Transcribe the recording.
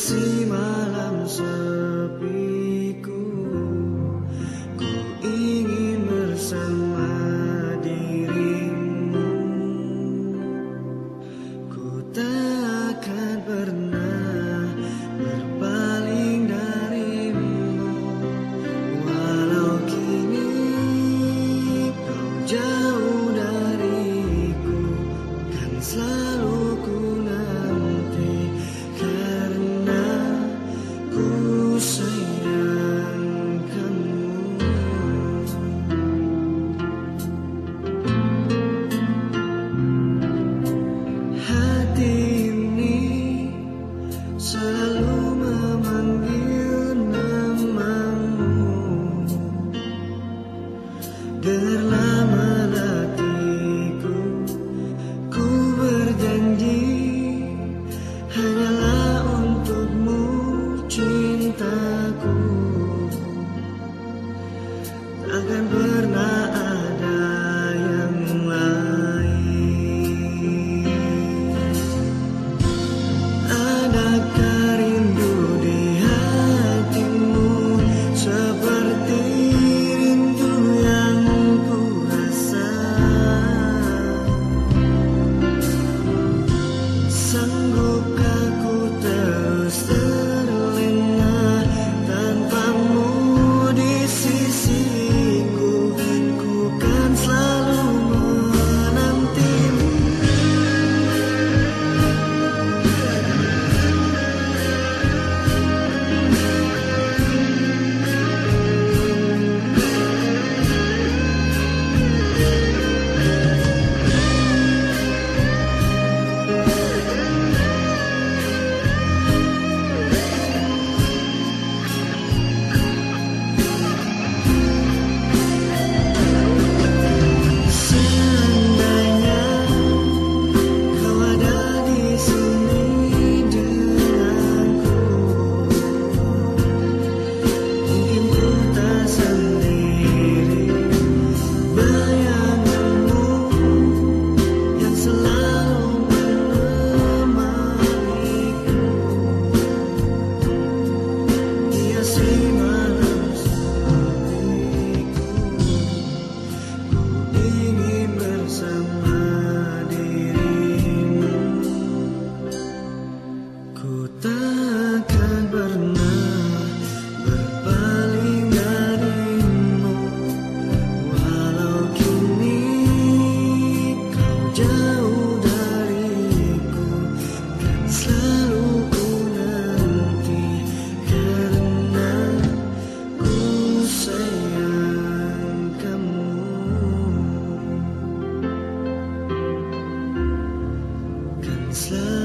kasih malam than blood takkan pernah berpaling darimu. Walau kini kau jauh dariku kan selalu ku nanti karena ku sayang kamu. Kan selalu